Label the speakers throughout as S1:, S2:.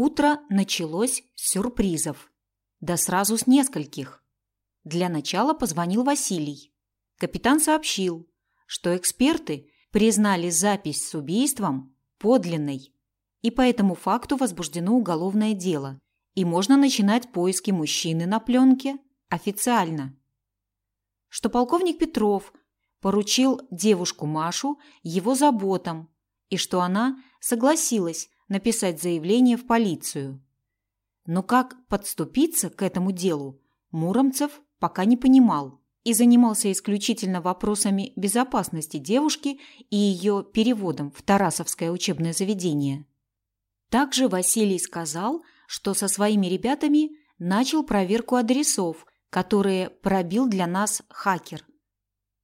S1: Утро началось с сюрпризов. Да сразу с нескольких. Для начала позвонил Василий. Капитан сообщил, что эксперты признали запись с убийством подлинной, и по этому факту возбуждено уголовное дело, и можно начинать поиски мужчины на пленке официально. Что полковник Петров поручил девушку Машу его заботам, и что она согласилась написать заявление в полицию. Но как подступиться к этому делу, Муромцев пока не понимал и занимался исключительно вопросами безопасности девушки и ее переводом в Тарасовское учебное заведение. Также Василий сказал, что со своими ребятами начал проверку адресов, которые пробил для нас хакер.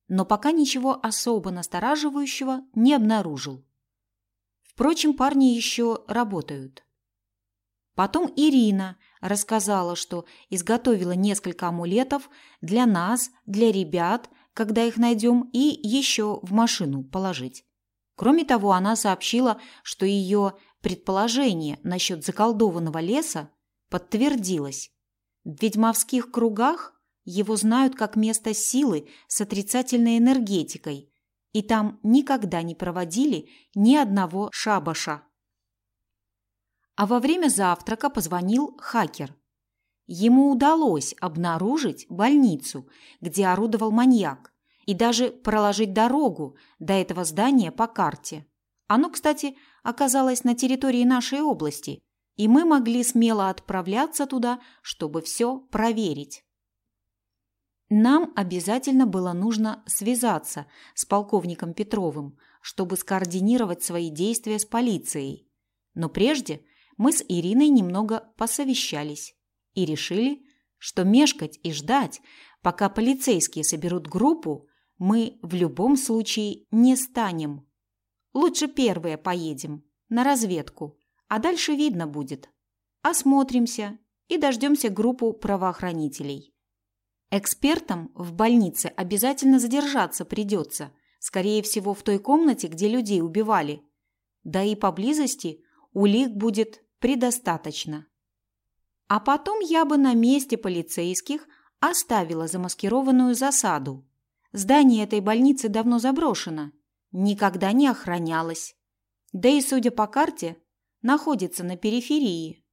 S1: Но пока ничего особо настораживающего не обнаружил. Впрочем, парни еще работают. Потом Ирина рассказала, что изготовила несколько амулетов для нас, для ребят, когда их найдем, и еще в машину положить. Кроме того, она сообщила, что ее предположение насчет заколдованного леса подтвердилось. В ведьмовских кругах его знают как место силы с отрицательной энергетикой, и там никогда не проводили ни одного шабаша. А во время завтрака позвонил хакер. Ему удалось обнаружить больницу, где орудовал маньяк, и даже проложить дорогу до этого здания по карте. Оно, кстати, оказалось на территории нашей области, и мы могли смело отправляться туда, чтобы все проверить. Нам обязательно было нужно связаться с полковником Петровым, чтобы скоординировать свои действия с полицией. Но прежде мы с Ириной немного посовещались и решили, что мешкать и ждать, пока полицейские соберут группу, мы в любом случае не станем. Лучше первые поедем на разведку, а дальше видно будет. Осмотримся и дождемся группу правоохранителей. Экспертам в больнице обязательно задержаться придется, скорее всего, в той комнате, где людей убивали. Да и поблизости улик будет предостаточно. А потом я бы на месте полицейских оставила замаскированную засаду. Здание этой больницы давно заброшено, никогда не охранялось. Да и, судя по карте, находится на периферии.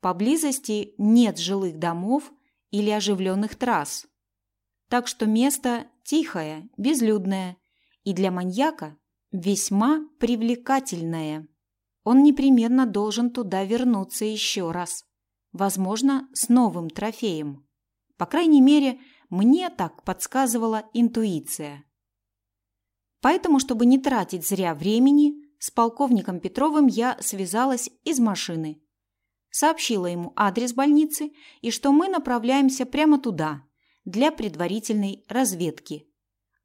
S1: Поблизости нет жилых домов или оживленных трасс. Так что место тихое, безлюдное и для маньяка весьма привлекательное. Он непременно должен туда вернуться еще раз. Возможно, с новым трофеем. По крайней мере, мне так подсказывала интуиция. Поэтому, чтобы не тратить зря времени, с полковником Петровым я связалась из машины сообщила ему адрес больницы и что мы направляемся прямо туда, для предварительной разведки.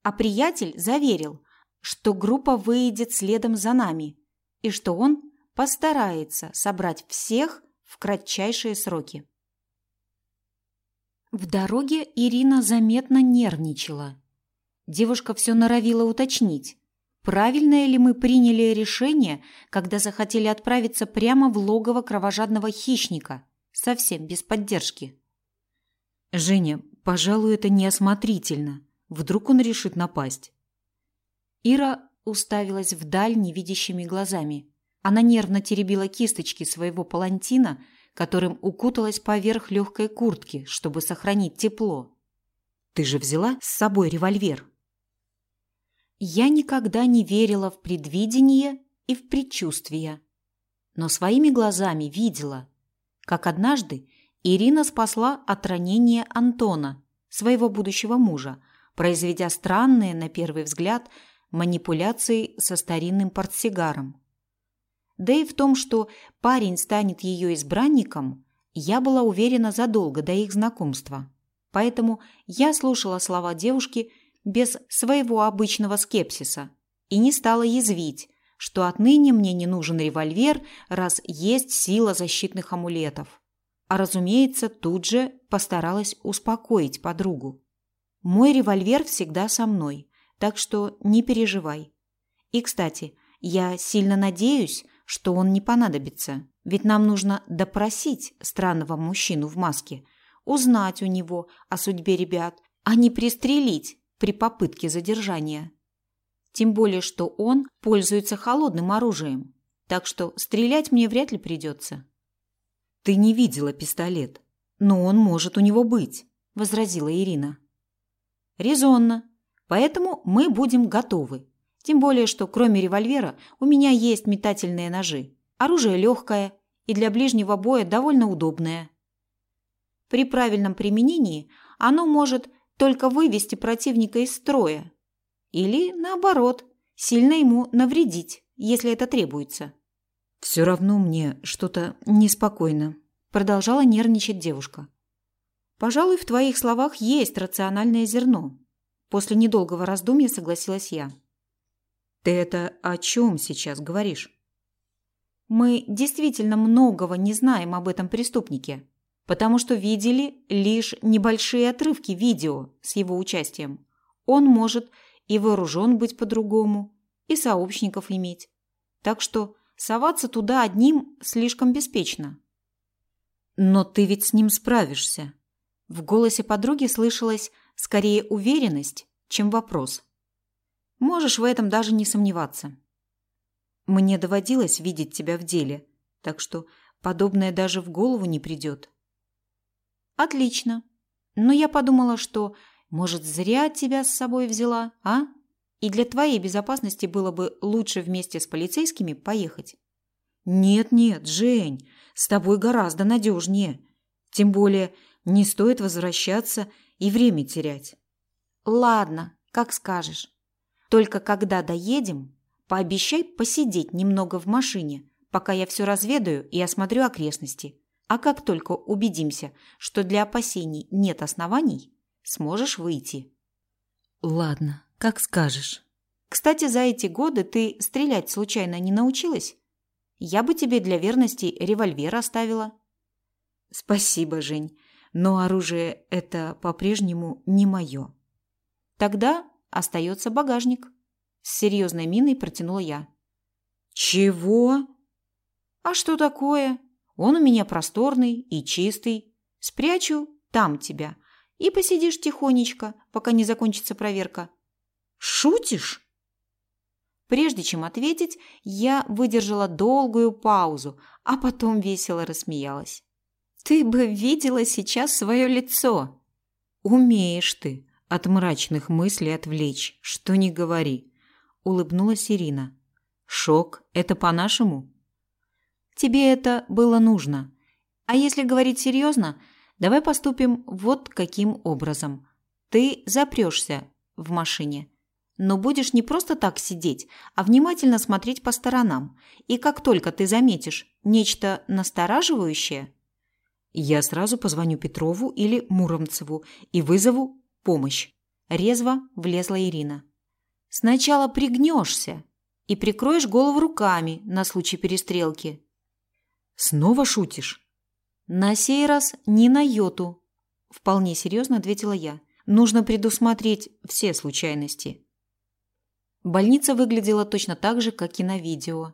S1: А приятель заверил, что группа выйдет следом за нами и что он постарается собрать всех в кратчайшие сроки. В дороге Ирина заметно нервничала. Девушка все норовила уточнить, Правильное ли мы приняли решение, когда захотели отправиться прямо в логово кровожадного хищника, совсем без поддержки?
S2: Женя, пожалуй, это неосмотрительно. Вдруг он решит напасть.
S1: Ира уставилась вдаль невидящими глазами. Она нервно теребила кисточки своего палантина, которым укуталась поверх легкой куртки, чтобы сохранить тепло.
S2: «Ты же взяла с собой револьвер?»
S1: Я никогда не верила в предвидение и в предчувствия. Но своими глазами видела, как однажды Ирина спасла от ранения Антона, своего будущего мужа, произведя странные, на первый взгляд, манипуляции со старинным портсигаром. Да и в том, что парень станет ее избранником, я была уверена задолго до их знакомства. Поэтому я слушала слова девушки – без своего обычного скепсиса и не стала язвить, что отныне мне не нужен револьвер, раз есть сила защитных амулетов. А, разумеется, тут же постаралась успокоить подругу. Мой револьвер всегда со мной, так что не переживай. И, кстати, я сильно надеюсь, что он не понадобится. Ведь нам нужно допросить странного мужчину в маске, узнать у него о судьбе ребят, а не пристрелить при попытке задержания. Тем более, что он пользуется холодным оружием, так что стрелять мне вряд ли придется.
S2: «Ты не видела пистолет, но он может у него быть», – возразила Ирина.
S1: «Резонно. Поэтому мы будем готовы. Тем более, что кроме револьвера у меня есть метательные ножи. Оружие легкое и для ближнего боя довольно удобное. При правильном применении оно может только вывести противника из строя, или, наоборот, сильно ему навредить, если это требуется.
S2: «Все равно мне что-то неспокойно», – продолжала нервничать девушка.
S1: «Пожалуй, в твоих словах есть рациональное зерно». После недолгого раздумья согласилась я.
S2: «Ты это о чем сейчас говоришь?»
S1: «Мы действительно многого не знаем об этом преступнике, потому что видели лишь небольшие отрывки видео с его участием. Он может и вооружен быть по-другому, и сообщников иметь. Так что соваться туда одним слишком беспечно.
S2: «Но ты ведь с ним справишься».
S1: В голосе подруги слышалась скорее уверенность, чем вопрос. «Можешь в этом даже не сомневаться».
S2: «Мне доводилось видеть тебя в деле, так что подобное даже в голову не придет».
S1: «Отлично. Но я подумала, что может, зря тебя с собой взяла, а? И для твоей безопасности было бы лучше вместе с полицейскими поехать.
S2: Нет-нет, Жень, с тобой гораздо надежнее. Тем более не стоит возвращаться и время терять.
S1: Ладно, как скажешь. Только когда доедем, пообещай посидеть немного в машине, пока я все разведаю и осмотрю окрестности. А как только убедимся, что для опасений нет оснований, сможешь выйти.
S2: Ладно, как скажешь.
S1: Кстати, за эти годы ты стрелять случайно не научилась? Я бы тебе для верности револьвер оставила.
S2: Спасибо, Жень, но оружие это по-прежнему не мое.
S1: Тогда остается багажник. С серьезной миной протянула я.
S2: Чего?
S1: А что такое? Он у меня просторный и чистый. Спрячу там тебя, и посидишь тихонечко, пока не закончится проверка.
S2: Шутишь?
S1: Прежде чем ответить, я выдержала долгую паузу, а потом весело рассмеялась. Ты бы видела сейчас свое лицо.
S2: Умеешь ты от мрачных мыслей отвлечь, что не говори, улыбнулась Ирина. Шок это по-нашему?
S1: Тебе это было нужно. А если говорить серьезно, Давай поступим вот каким образом. Ты запрешься в машине, но будешь не просто так сидеть, а внимательно смотреть по сторонам. И как только ты заметишь нечто настораживающее,
S2: я сразу позвоню Петрову или Муромцеву и вызову помощь.
S1: Резво влезла Ирина. Сначала пригнешься и прикроешь голову руками на случай перестрелки.
S2: Снова шутишь?
S1: На сей раз ни на йоту, вполне серьезно ответила я. Нужно предусмотреть все случайности. Больница выглядела точно так же, как и на видео.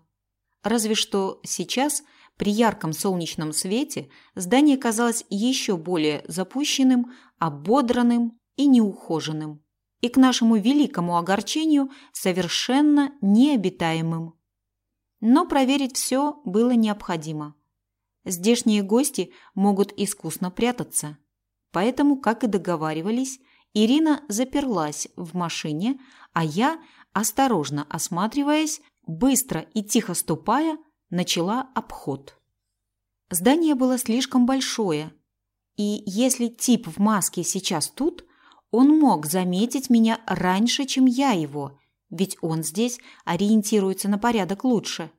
S1: Разве что сейчас, при ярком солнечном свете, здание казалось еще более запущенным, ободранным и неухоженным. И к нашему великому огорчению совершенно необитаемым. Но проверить все было необходимо. Здешние гости могут искусно прятаться. Поэтому, как и договаривались, Ирина заперлась в машине, а я, осторожно осматриваясь, быстро и тихо ступая, начала обход. Здание было слишком большое, и если тип в маске сейчас тут, он мог заметить меня раньше, чем я его, ведь он здесь ориентируется на порядок лучше.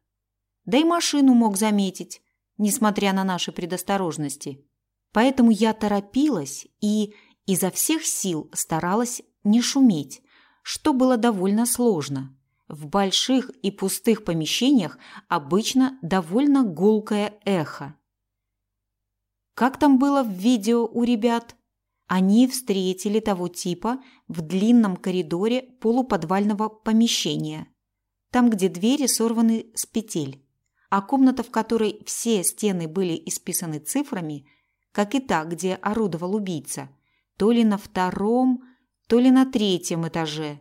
S1: Да и машину мог заметить, несмотря на наши предосторожности. Поэтому я торопилась и изо всех сил старалась не шуметь, что было довольно сложно. В больших и пустых помещениях обычно довольно гулкое эхо. Как там было в видео у ребят? Они встретили того типа в длинном коридоре полуподвального помещения, там, где двери сорваны с петель а комната, в которой все стены были исписаны цифрами, как и та, где орудовал убийца, то ли на втором, то ли на третьем этаже.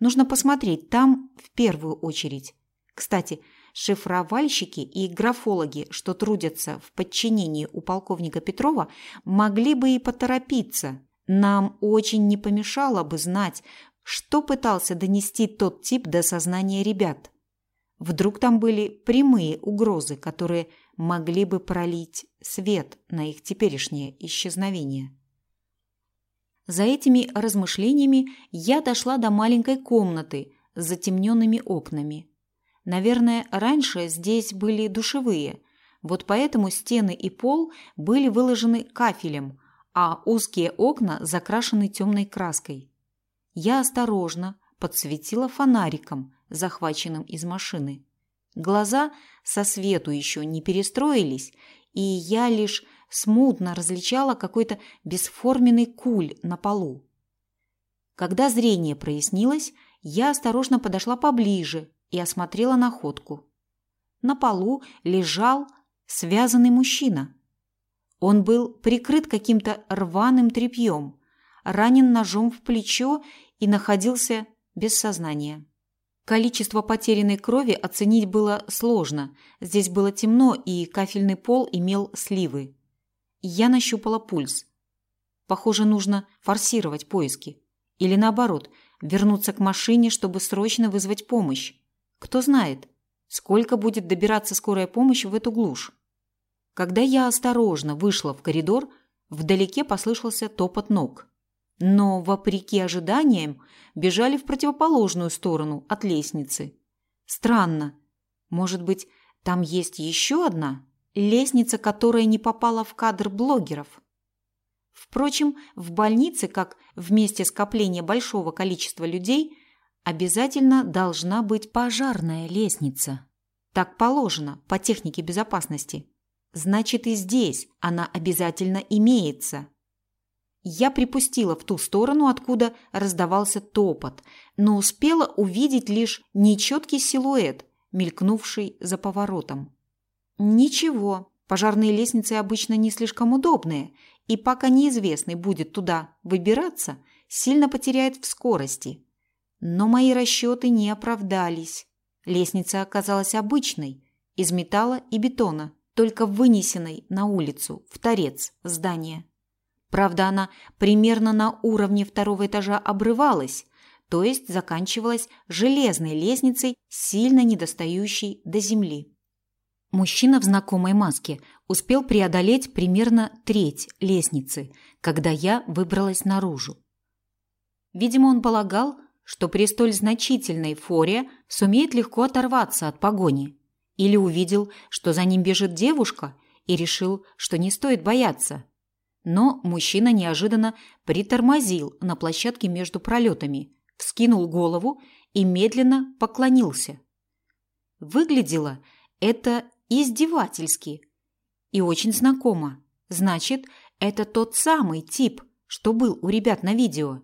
S1: Нужно посмотреть там в первую очередь. Кстати, шифровальщики и графологи, что трудятся в подчинении у полковника Петрова, могли бы и поторопиться. Нам очень не помешало бы знать, что пытался донести тот тип до сознания ребят. Вдруг там были прямые угрозы, которые могли бы пролить свет на их теперешнее исчезновение. За этими размышлениями я дошла до маленькой комнаты с затемненными окнами. Наверное, раньше здесь были душевые, вот поэтому стены и пол были выложены кафелем, а узкие окна закрашены темной краской. Я осторожно подсветила фонариком, захваченным из машины. Глаза со свету еще не перестроились, и я лишь смутно различала какой-то бесформенный куль на полу. Когда зрение прояснилось, я осторожно подошла поближе и осмотрела находку. На полу лежал связанный мужчина. Он был прикрыт каким-то рваным тряпьем, ранен ножом в плечо и находился без сознания. Количество потерянной крови оценить было сложно. Здесь было темно, и кафельный пол имел сливы. Я нащупала пульс. Похоже, нужно форсировать поиски. Или наоборот, вернуться к машине, чтобы срочно вызвать помощь. Кто знает, сколько будет добираться скорая помощь в эту глушь. Когда я осторожно вышла в коридор, вдалеке послышался топот ног но, вопреки ожиданиям, бежали в противоположную сторону от лестницы. Странно. Может быть, там есть еще одна? Лестница, которая не попала в кадр блогеров. Впрочем, в больнице, как в месте скопления большого количества людей, обязательно должна быть пожарная лестница. Так положено по технике безопасности. Значит, и здесь она обязательно имеется. Я припустила в ту сторону, откуда раздавался топот, но успела увидеть лишь нечеткий силуэт, мелькнувший за поворотом. Ничего, пожарные лестницы обычно не слишком удобные, и пока неизвестный будет туда выбираться, сильно потеряет в скорости. Но мои расчеты не оправдались. Лестница оказалась обычной, из металла и бетона, только вынесенной на улицу, в торец здания. Правда, она примерно на уровне второго этажа обрывалась, то есть заканчивалась железной лестницей, сильно недостающей до земли. Мужчина в знакомой маске успел преодолеть примерно треть лестницы, когда я выбралась наружу. Видимо, он полагал, что при столь значительной форе сумеет легко оторваться от погони. Или увидел, что за ним бежит девушка, и решил, что не стоит бояться, но мужчина неожиданно притормозил на площадке между пролетами, вскинул голову и медленно поклонился. Выглядело это издевательски и очень знакомо. Значит, это тот самый тип, что был у ребят на видео.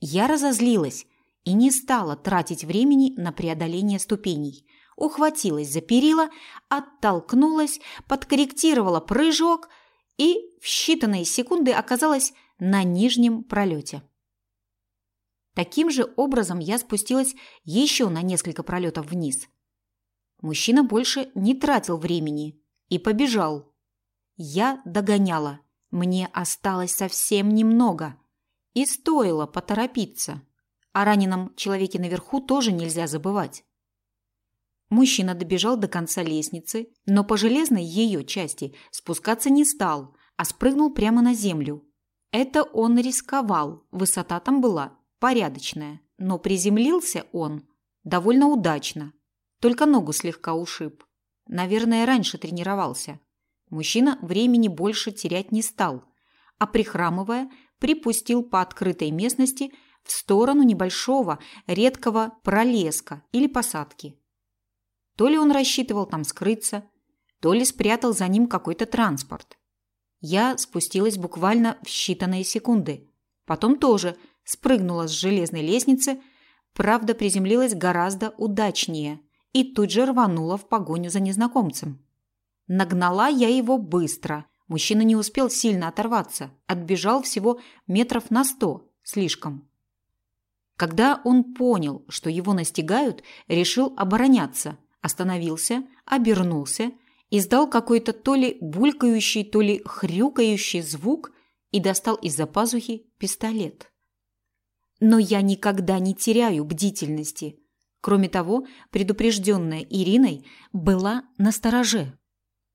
S1: Я разозлилась и не стала тратить времени на преодоление ступеней. Ухватилась за перила, оттолкнулась, подкорректировала прыжок – и в считанные секунды оказалась на нижнем пролете. Таким же образом я спустилась еще на несколько пролетов вниз. Мужчина больше не тратил времени и побежал. Я догоняла. Мне осталось совсем немного. И стоило поторопиться. О раненом человеке наверху тоже нельзя забывать. Мужчина добежал до конца лестницы, но по железной ее части спускаться не стал, а спрыгнул прямо на землю. Это он рисковал, высота там была порядочная, но приземлился он довольно удачно. Только ногу слегка ушиб. Наверное, раньше тренировался. Мужчина времени больше терять не стал, а прихрамывая, припустил по открытой местности в сторону небольшого редкого пролеска или посадки. То ли он рассчитывал там скрыться, то ли спрятал за ним какой-то транспорт. Я спустилась буквально в считанные секунды. Потом тоже спрыгнула с железной лестницы, правда, приземлилась гораздо удачнее и тут же рванула в погоню за незнакомцем. Нагнала я его быстро. Мужчина не успел сильно оторваться, отбежал всего метров на сто, слишком. Когда он понял, что его настигают, решил обороняться, остановился, обернулся, издал какой-то то ли булькающий, то ли хрюкающий звук и достал из-за пазухи пистолет. Но я никогда не теряю бдительности. Кроме того, предупрежденная Ириной была на стороже.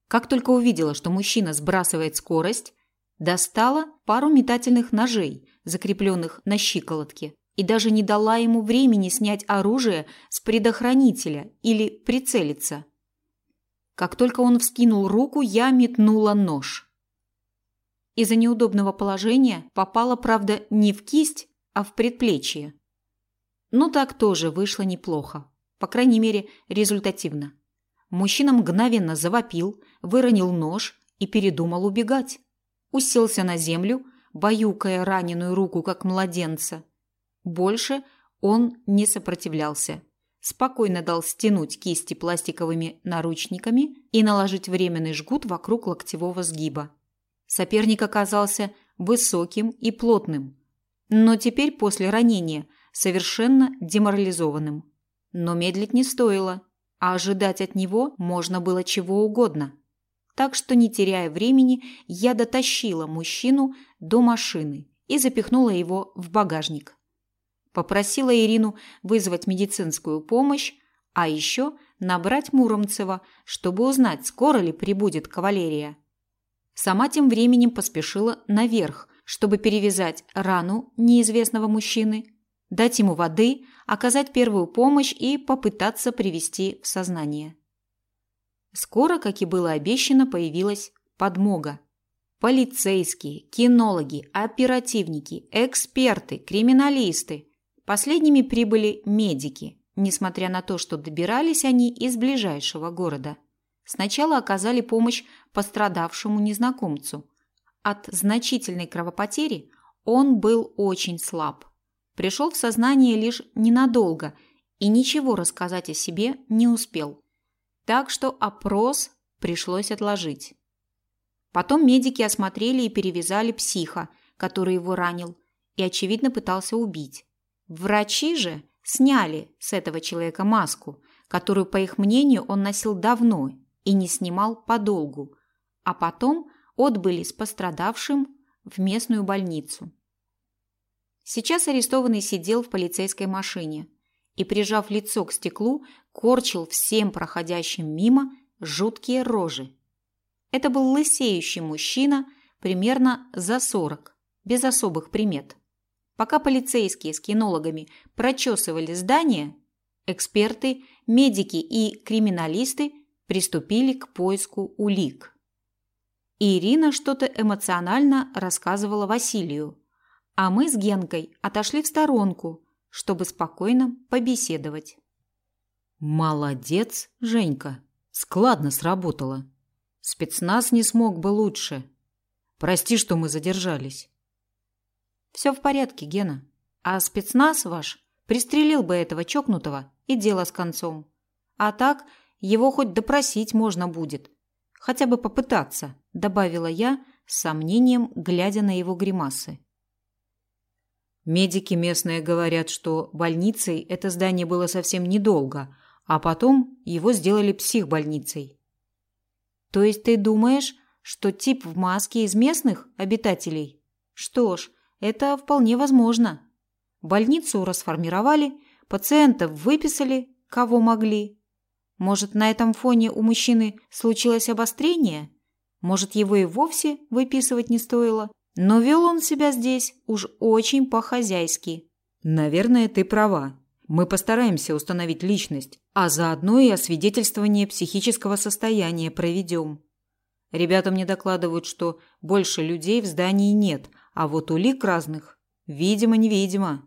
S1: Как только увидела, что мужчина сбрасывает скорость, достала пару метательных ножей, закрепленных на щиколотке, и даже не дала ему времени снять оружие с предохранителя или прицелиться. Как только он вскинул руку, я метнула нож. Из-за неудобного положения попала, правда, не в кисть, а в предплечье. Но так тоже вышло неплохо. По крайней мере, результативно. Мужчина мгновенно завопил, выронил нож и передумал убегать. Уселся на землю, баюкая раненую руку, как младенца. Больше он не сопротивлялся. Спокойно дал стянуть кисти пластиковыми наручниками и наложить временный жгут вокруг локтевого сгиба. Соперник оказался высоким и плотным, но теперь после ранения совершенно деморализованным. Но медлить не стоило, а ожидать от него можно было чего угодно. Так что, не теряя времени, я дотащила мужчину до машины и запихнула его в багажник. Попросила Ирину вызвать медицинскую помощь, а еще набрать Муромцева, чтобы узнать, скоро ли прибудет кавалерия. Сама тем временем поспешила наверх, чтобы перевязать рану неизвестного мужчины, дать ему воды, оказать первую помощь и попытаться привести в сознание. Скоро, как и было обещано, появилась подмога. Полицейские, кинологи, оперативники, эксперты, криминалисты. Последними прибыли медики, несмотря на то, что добирались они из ближайшего города. Сначала оказали помощь пострадавшему незнакомцу. От значительной кровопотери он был очень слаб. Пришел в сознание лишь ненадолго и ничего рассказать о себе не успел. Так что опрос пришлось отложить. Потом медики осмотрели и перевязали психа, который его ранил, и, очевидно, пытался убить. Врачи же сняли с этого человека маску, которую, по их мнению, он носил давно и не снимал подолгу, а потом отбыли с пострадавшим в местную больницу. Сейчас арестованный сидел в полицейской машине и, прижав лицо к стеклу, корчил всем проходящим мимо жуткие рожи. Это был лысеющий мужчина примерно за сорок, без особых примет. Пока полицейские с кинологами прочесывали здание, эксперты, медики и криминалисты приступили к поиску улик. Ирина что-то эмоционально рассказывала Василию, а мы с Генкой отошли в сторонку, чтобы спокойно побеседовать.
S2: «Молодец, Женька! Складно сработало. Спецназ не смог бы лучше. Прости, что мы задержались.
S1: Все в порядке, Гена. А спецназ ваш пристрелил бы этого чокнутого и дело с концом. А так его хоть допросить можно будет. Хотя бы попытаться, добавила я с сомнением, глядя на его гримасы.
S2: Медики местные говорят, что больницей это здание было совсем недолго, а потом его сделали психбольницей.
S1: То есть ты думаешь, что тип в маске из местных обитателей? Что ж, это вполне возможно. Больницу расформировали, пациентов выписали, кого могли. Может, на этом фоне у мужчины случилось обострение? Может, его и вовсе выписывать не стоило? Но вел он себя здесь уж очень по-хозяйски.
S2: Наверное, ты права. Мы постараемся установить личность, а заодно и освидетельствование психического состояния проведем. Ребята мне докладывают, что больше людей в здании нет, а вот улик разных видимо-невидимо.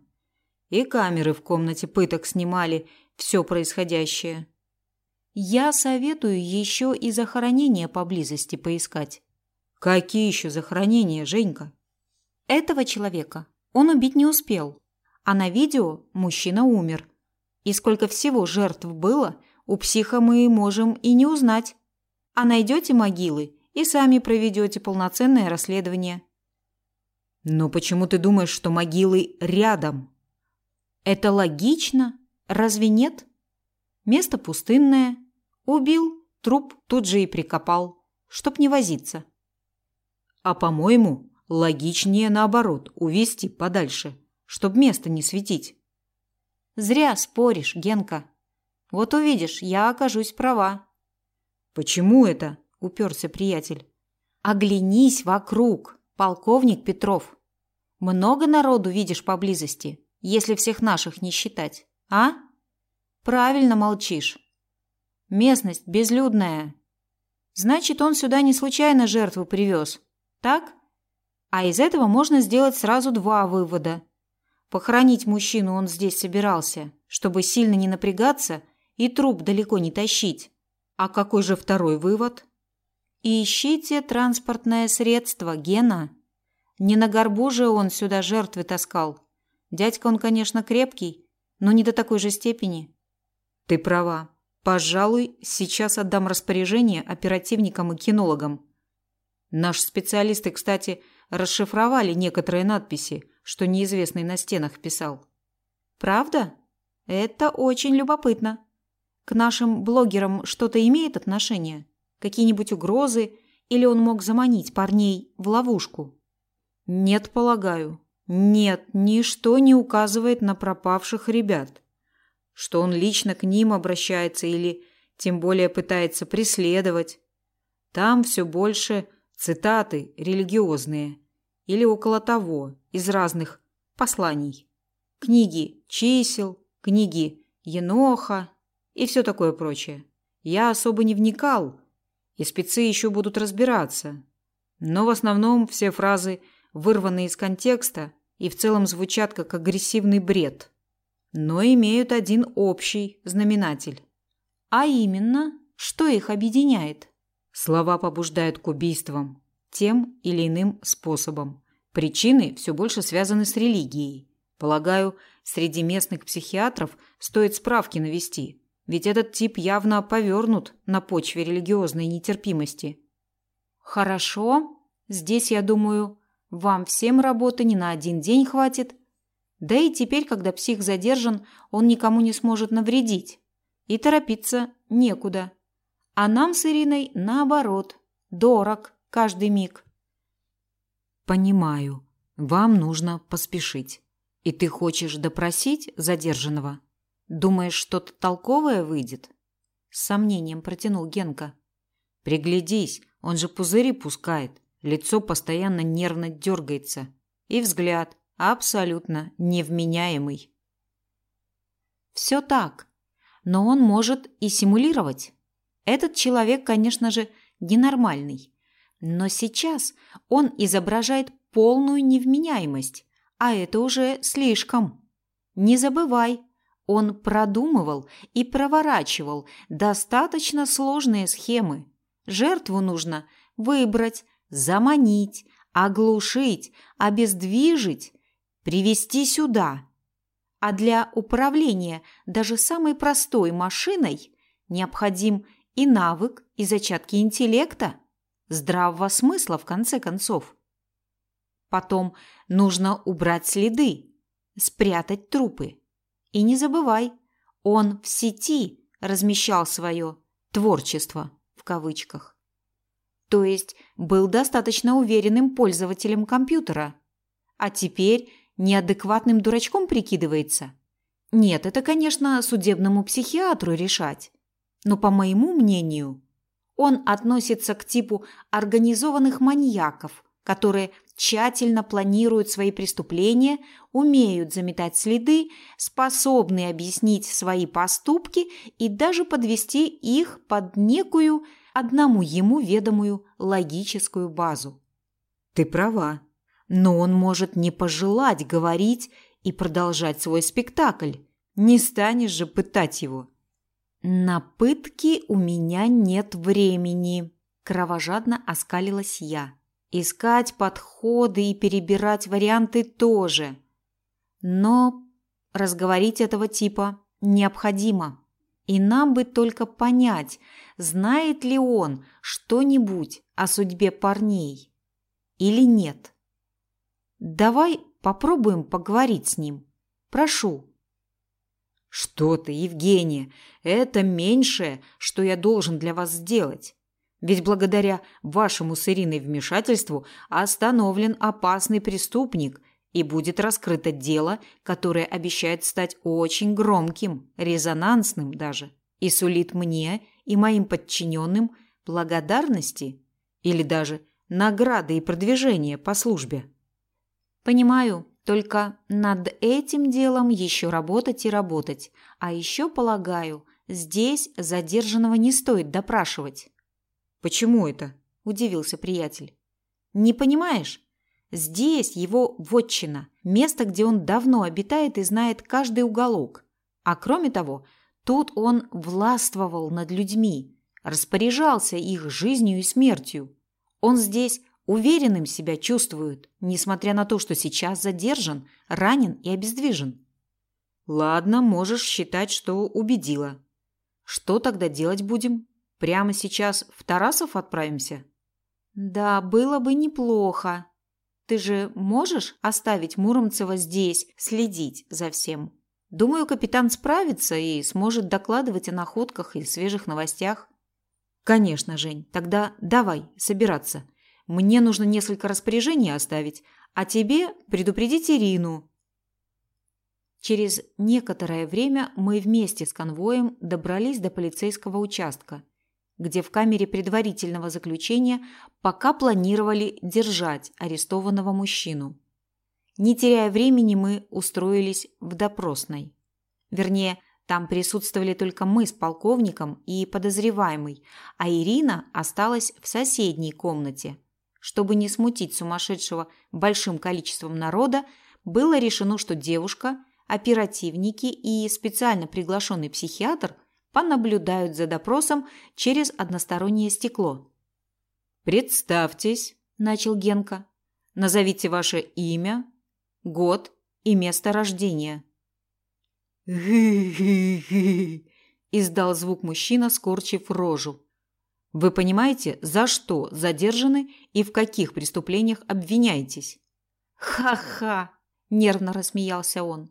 S2: И камеры в комнате пыток снимали все происходящее.
S1: Я советую еще и захоронения поблизости поискать.
S2: Какие еще захоронения, Женька?
S1: Этого человека он убить не успел, а на видео мужчина умер. И сколько всего жертв было, у психа мы можем и не узнать. А найдете могилы и сами проведете полноценное расследование.
S2: Но почему ты думаешь, что могилы рядом?
S1: Это логично, разве нет? Место пустынное. Убил, труп тут же и прикопал, чтоб не возиться.
S2: А по-моему, логичнее наоборот, увести подальше, чтоб место не светить.
S1: Зря споришь, Генка. Вот увидишь, я окажусь права.
S2: Почему это?
S1: уперся приятель. Оглянись вокруг, полковник Петров. Много народу видишь поблизости, если всех наших не считать, а? Правильно молчишь. Местность безлюдная. Значит, он сюда не случайно жертву привез. Так? А из этого можно сделать сразу два вывода. Похоронить мужчину он здесь собирался, чтобы сильно не напрягаться и труп далеко не тащить.
S2: А какой же второй вывод?
S1: Ищите транспортное средство, Гена. Не на горбу же он сюда жертвы таскал. Дядька он, конечно, крепкий, но не до такой же степени.
S2: Ты права. Пожалуй, сейчас отдам распоряжение оперативникам и кинологам. Наши специалисты, кстати, расшифровали некоторые надписи, что неизвестный на стенах писал.
S1: Правда? Это очень любопытно. К нашим блогерам что-то имеет отношение? Какие-нибудь угрозы или он мог заманить парней в ловушку?
S2: Нет, полагаю. Нет, ничто не указывает на пропавших ребят. Что он лично к ним обращается или тем более пытается преследовать. Там все больше цитаты религиозные или около того из разных посланий. Книги чисел, книги Еноха и все такое прочее. Я особо не вникал, и спецы еще будут разбираться. Но в основном все фразы вырваны из контекста и в целом звучат как агрессивный бред, но имеют один общий знаменатель.
S1: А именно, что их объединяет?
S2: Слова побуждают к убийствам тем или иным способом. Причины все больше связаны с религией. Полагаю, среди местных психиатров стоит справки навести – ведь этот тип явно повернут на почве религиозной нетерпимости.
S1: Хорошо. Здесь, я думаю, вам всем работы не на один день хватит. Да и теперь, когда псих задержан, он никому не сможет навредить. И торопиться некуда. А нам с Ириной наоборот. Дорог каждый миг.
S2: Понимаю. Вам нужно поспешить. И ты хочешь допросить задержанного?
S1: Думаешь, что-то толковое выйдет? С сомнением протянул Генка.
S2: Приглядись, он же пузыри пускает. Лицо постоянно нервно дергается. И взгляд абсолютно невменяемый.
S1: Все так. Но он может и симулировать. Этот человек, конечно же, ненормальный. Но сейчас он изображает полную невменяемость, а это уже слишком. Не забывай, он продумывал и проворачивал достаточно сложные схемы. Жертву нужно выбрать, заманить, оглушить, обездвижить, привести сюда. А для управления даже самой простой машиной необходим и навык, и зачатки интеллекта, здравого смысла в конце концов. Потом нужно убрать следы, спрятать трупы. И не забывай, он в сети размещал свое «творчество» в кавычках. То есть был достаточно уверенным пользователем компьютера. А теперь неадекватным дурачком прикидывается. Нет, это, конечно, судебному психиатру решать. Но, по моему мнению, он относится к типу организованных маньяков, которые тщательно планируют свои преступления, умеют заметать следы, способны объяснить свои поступки и даже подвести их под некую одному ему ведомую логическую базу.
S2: Ты права, но он может не пожелать говорить и продолжать свой спектакль. Не станешь же пытать его.
S1: На пытки у меня нет времени, кровожадно оскалилась я. Искать подходы и перебирать варианты тоже. Но разговорить этого типа необходимо. И нам бы только понять, знает ли он что-нибудь о судьбе парней или нет. Давай попробуем поговорить с ним. Прошу.
S2: Что ты, Евгения, это меньшее, что я должен для вас сделать. Ведь благодаря вашему с Ириной вмешательству остановлен опасный преступник и будет раскрыто дело, которое обещает стать очень громким, резонансным даже, и сулит мне и моим подчиненным благодарности или даже награды и продвижение по службе.
S1: Понимаю, только над этим делом еще работать и работать. А еще, полагаю, здесь задержанного не стоит допрашивать.
S2: Почему это?
S1: удивился приятель. Не понимаешь? Здесь его вотчина, место, где он давно обитает и знает каждый уголок. А кроме того, тут он властвовал над людьми, распоряжался их жизнью и смертью. Он здесь уверенным себя чувствует, несмотря на то, что сейчас задержан, ранен и обездвижен.
S2: Ладно, можешь считать, что убедила. Что тогда делать будем? Прямо сейчас в Тарасов отправимся?
S1: Да, было бы неплохо. Ты же можешь оставить Муромцева здесь, следить за всем? Думаю, капитан справится и сможет докладывать о находках и свежих новостях.
S2: Конечно, Жень. Тогда давай собираться. Мне нужно несколько распоряжений оставить, а тебе предупредить Ирину.
S1: Через некоторое время мы вместе с конвоем добрались до полицейского участка где в камере предварительного заключения пока планировали держать арестованного мужчину. Не теряя времени, мы устроились в допросной. Вернее, там присутствовали только мы с полковником и подозреваемый, а Ирина осталась в соседней комнате. Чтобы не смутить сумасшедшего большим количеством народа, было решено, что девушка, оперативники и специально приглашенный психиатр понаблюдают за допросом через одностороннее стекло.
S2: «Представьтесь», – начал Генка. «Назовите ваше имя, год и место рождения».
S1: «Гы-гы-гы», – издал звук мужчина, скорчив рожу.
S2: «Вы понимаете, за что задержаны и в каких преступлениях обвиняетесь?»
S1: «Ха-ха!» – нервно рассмеялся он.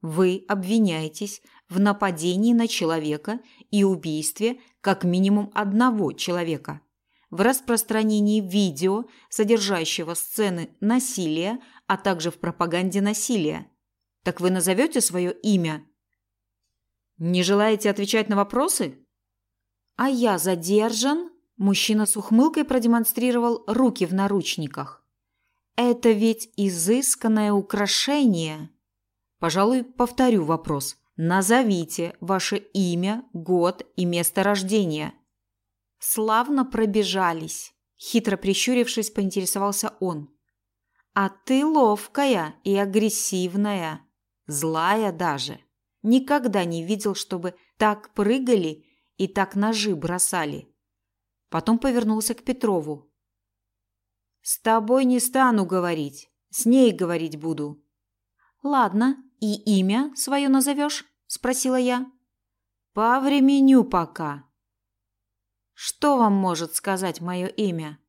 S2: Вы обвиняетесь в нападении на человека и убийстве как минимум одного человека, в распространении видео, содержащего сцены насилия, а также в пропаганде насилия. Так вы назовете свое имя? Не желаете отвечать на вопросы?
S1: А я задержан? Мужчина с ухмылкой продемонстрировал руки в наручниках. Это ведь изысканное украшение.
S2: Пожалуй, повторю вопрос. Назовите ваше имя, год и место рождения.
S1: Славно пробежались, хитро прищурившись, поинтересовался он. А ты ловкая и агрессивная, злая даже. Никогда не видел, чтобы так прыгали и так ножи бросали. Потом повернулся к Петрову. С тобой не стану говорить, с ней говорить буду. Ладно, «И имя свое назовешь?» – спросила я. «По времени пока». «Что вам может сказать мое имя?»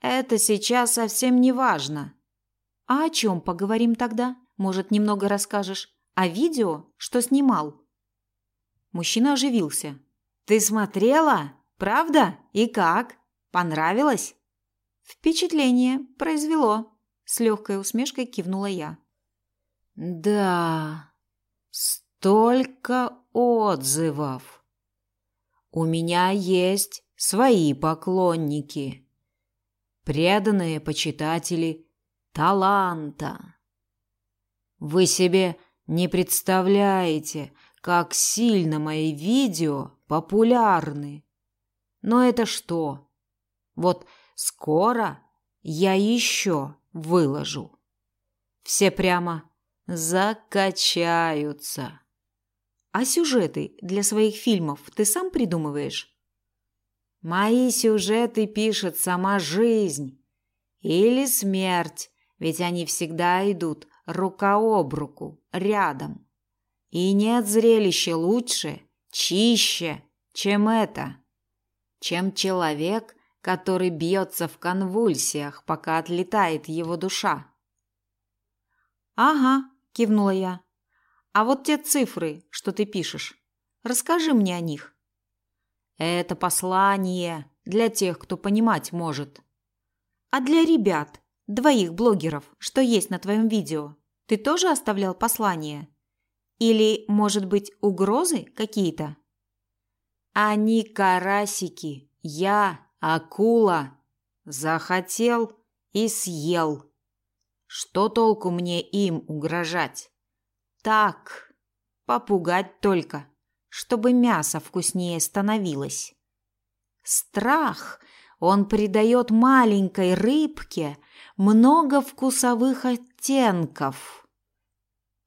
S1: «Это сейчас совсем не важно». «А о чем поговорим тогда? Может, немного расскажешь? О видео, что снимал?» Мужчина оживился. «Ты смотрела? Правда? И как? Понравилось?» «Впечатление произвело», – с легкой усмешкой кивнула я.
S2: Да, столько отзывов. У меня есть свои поклонники, преданные почитатели таланта. Вы себе не представляете, как сильно мои видео популярны. Но это что? Вот скоро я еще выложу. Все прямо закачаются.
S1: А сюжеты для своих фильмов ты сам придумываешь?
S2: Мои сюжеты пишет сама жизнь или смерть, ведь они всегда идут рука об руку, рядом. И нет зрелища лучше,
S1: чище, чем это, чем человек, который бьется в конвульсиях, пока отлетает его душа.
S2: Ага, кивнула я. А вот те цифры, что ты пишешь, расскажи мне о них.
S1: Это послание для тех, кто понимать может.
S2: А для ребят, двоих блогеров, что есть на твоем видео, ты тоже оставлял послание? Или, может быть, угрозы какие-то?
S1: Они карасики, я акула. Захотел и съел. Что толку мне им угрожать? Так, попугать только, чтобы мясо вкуснее становилось. Страх, он придает маленькой рыбке много вкусовых оттенков.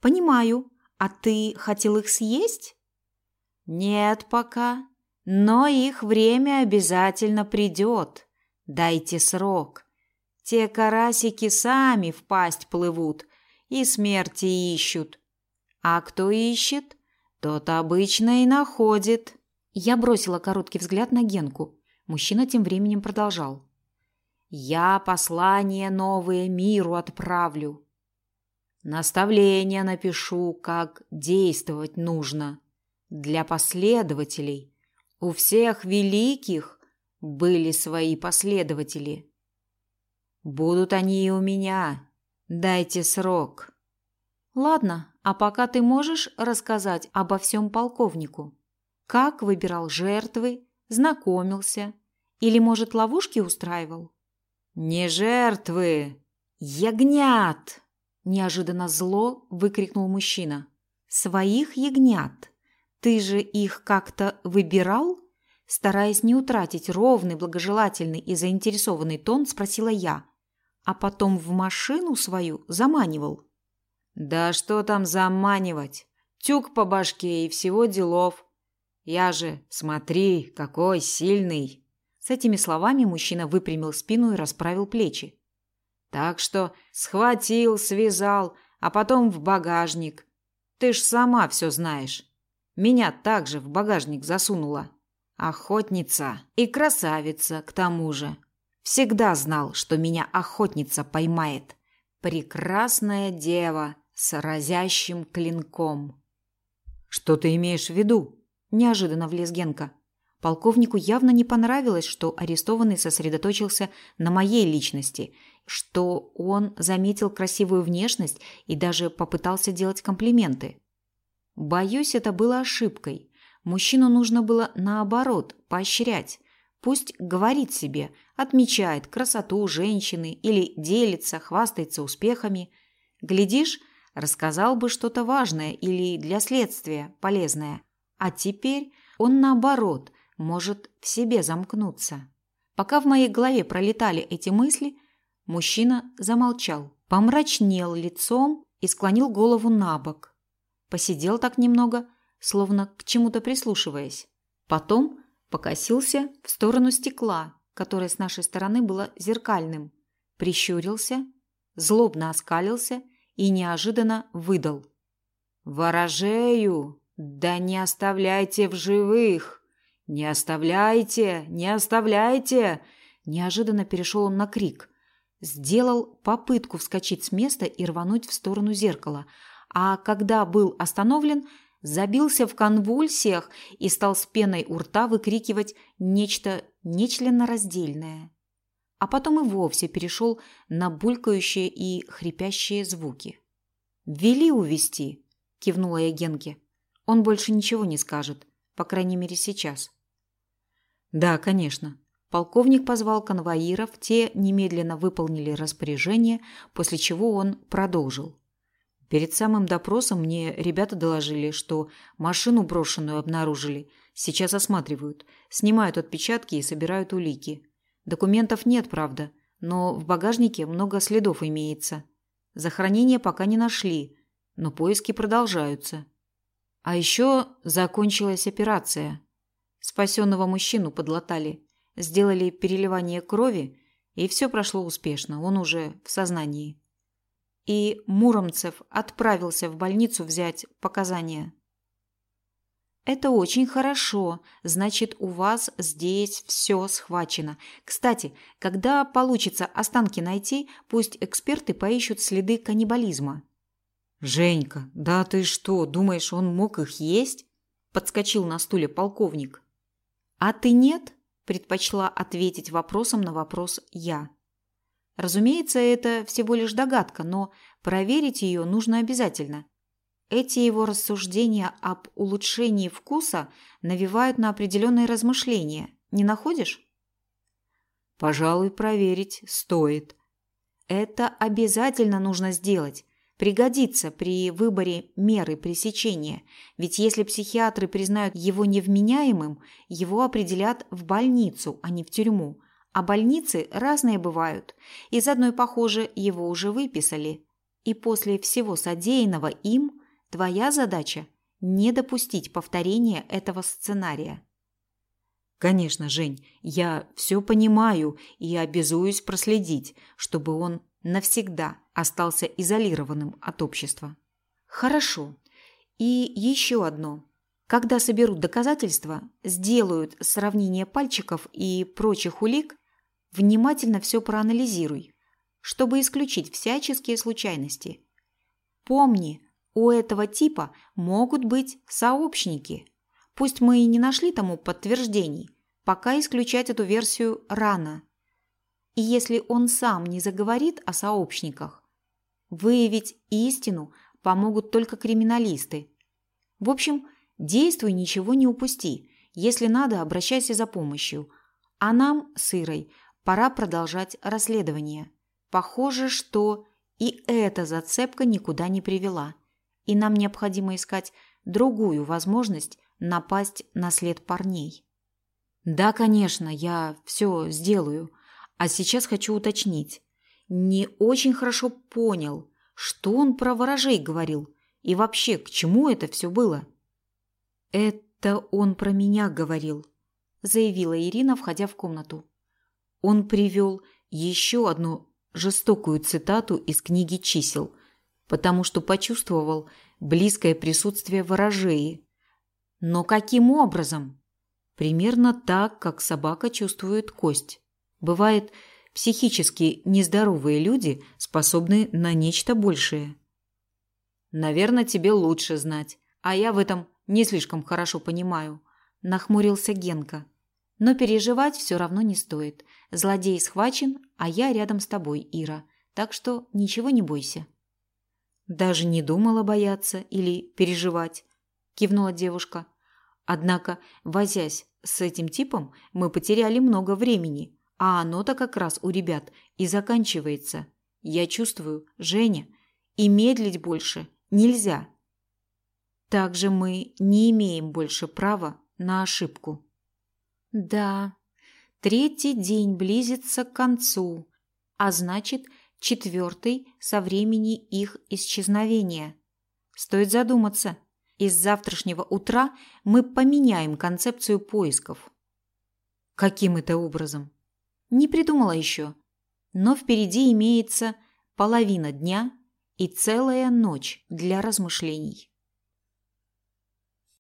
S2: Понимаю. А ты хотел их съесть?
S1: Нет пока, но их время обязательно придет. Дайте срок. Те карасики сами в пасть плывут и смерти ищут. А кто ищет, тот обычно и находит.
S2: Я бросила короткий взгляд на Генку. Мужчина тем временем продолжал.
S1: Я послание новое миру отправлю. Наставления напишу, как действовать нужно. Для последователей. У всех великих были свои последователи. Будут они и у меня. Дайте срок.
S2: Ладно, а пока ты можешь рассказать обо всем полковнику. Как выбирал жертвы, знакомился или, может, ловушки устраивал?
S1: Не жертвы, ягнят,
S2: неожиданно зло выкрикнул мужчина. Своих ягнят. Ты же их как-то выбирал? Стараясь не утратить ровный, благожелательный и заинтересованный тон, спросила я, а потом в машину свою заманивал.
S1: Да что там заманивать? Тюк по башке и всего делов. Я же, смотри, какой сильный.
S2: С этими словами мужчина выпрямил спину и расправил плечи.
S1: Так что схватил, связал, а потом в багажник. Ты ж сама все знаешь. Меня также в багажник засунула. Охотница и красавица к тому же. Всегда знал, что меня охотница поймает. Прекрасная дева с разящим клинком.
S2: Что ты имеешь в виду? Неожиданно влез Генка. Полковнику явно не понравилось, что арестованный сосредоточился на моей личности, что он заметил красивую внешность и даже попытался делать комплименты. Боюсь, это было ошибкой. Мужчину нужно было наоборот поощрять. Пусть говорит себе, отмечает красоту женщины или делится, хвастается успехами. Глядишь, рассказал бы что-то важное или для следствия полезное. А теперь он наоборот – может в себе замкнуться. Пока в моей голове пролетали эти мысли, мужчина замолчал, помрачнел лицом и склонил голову на бок. Посидел так немного, словно к чему-то прислушиваясь. Потом покосился в сторону стекла, которое с нашей стороны было зеркальным, прищурился, злобно оскалился и неожиданно выдал.
S1: «Ворожею! Да не оставляйте в живых!» «Не оставляйте! Не оставляйте!»
S2: Неожиданно перешел он на крик. Сделал попытку вскочить с места и рвануть в сторону зеркала, а когда был остановлен, забился в конвульсиях и стал с пеной у рта выкрикивать нечто нечленораздельное. А потом и вовсе перешел на булькающие и хрипящие звуки. «Вели увести», – кивнула я Генке. «Он больше ничего не скажет, по крайней мере сейчас». Да, конечно. Полковник позвал конвоиров, те немедленно выполнили распоряжение, после чего он продолжил. Перед самым допросом мне ребята доложили, что машину брошенную обнаружили. Сейчас осматривают, снимают отпечатки и собирают улики. Документов нет, правда, но в багажнике много следов имеется. Захоронение пока не нашли, но поиски продолжаются. А еще закончилась операция. Спасенного мужчину подлатали, сделали переливание крови, и все прошло успешно, он уже в сознании. И Муромцев отправился в больницу взять показания.
S1: Это очень хорошо. Значит, у вас здесь все схвачено. Кстати, когда получится останки найти, пусть эксперты поищут следы каннибализма.
S2: Женька, да ты что, думаешь, он мог их есть? Подскочил на стуле полковник.
S1: А ты нет? Предпочла ответить вопросом на вопрос я. Разумеется, это всего лишь догадка, но проверить ее нужно обязательно. Эти его рассуждения об улучшении вкуса навевают на определенные размышления. Не находишь?
S2: Пожалуй, проверить стоит.
S1: Это обязательно нужно сделать. Пригодится при выборе меры пресечения. Ведь если психиатры признают его невменяемым, его определят в больницу, а не в тюрьму. А больницы разные бывают. Из одной, похоже, его уже выписали. И после всего содеянного им – Твоя задача – не допустить повторения этого сценария.
S2: Конечно, Жень, я все понимаю и обязуюсь проследить, чтобы он навсегда остался изолированным от общества.
S1: Хорошо. И еще одно. Когда соберут доказательства, сделают сравнение пальчиков и прочих улик, внимательно все проанализируй, чтобы исключить всяческие случайности. Помни, у этого типа могут быть сообщники. Пусть мы и не нашли тому подтверждений, пока исключать эту версию рано. И если он сам не заговорит о сообщниках, выявить истину помогут только криминалисты. В общем, действуй, ничего не упусти. Если надо, обращайся за помощью. А нам с Ирой пора продолжать расследование. Похоже, что и эта зацепка никуда не привела и нам необходимо искать другую возможность напасть на след парней.
S2: Да, конечно, я все сделаю. А сейчас хочу уточнить. Не очень хорошо понял, что он про ворожей говорил и вообще к чему это все было.
S1: Это он про меня говорил, заявила Ирина, входя в комнату. Он привел еще одну жестокую цитату из книги чисел, потому что почувствовал близкое присутствие ворожеи. Но каким образом? Примерно так, как собака чувствует кость. Бывает, психически нездоровые люди способны на нечто большее.
S2: Наверное, тебе лучше знать, а я в этом не слишком хорошо понимаю,
S1: нахмурился Генка. Но переживать все равно не стоит. Злодей схвачен, а я рядом с тобой, Ира. Так что ничего не бойся.
S2: Даже не думала бояться или переживать, кивнула девушка. Однако, возясь с этим типом, мы потеряли много времени, а оно-то как раз у ребят и заканчивается. Я чувствую, Женя, и медлить больше нельзя.
S1: Также мы не имеем больше права на ошибку. Да, третий день близится к концу, а значит, четвертый со времени их исчезновения. Стоит задуматься. Из завтрашнего утра мы поменяем концепцию поисков.
S2: Каким это образом?
S1: Не придумала еще. Но впереди имеется половина дня и целая ночь для размышлений.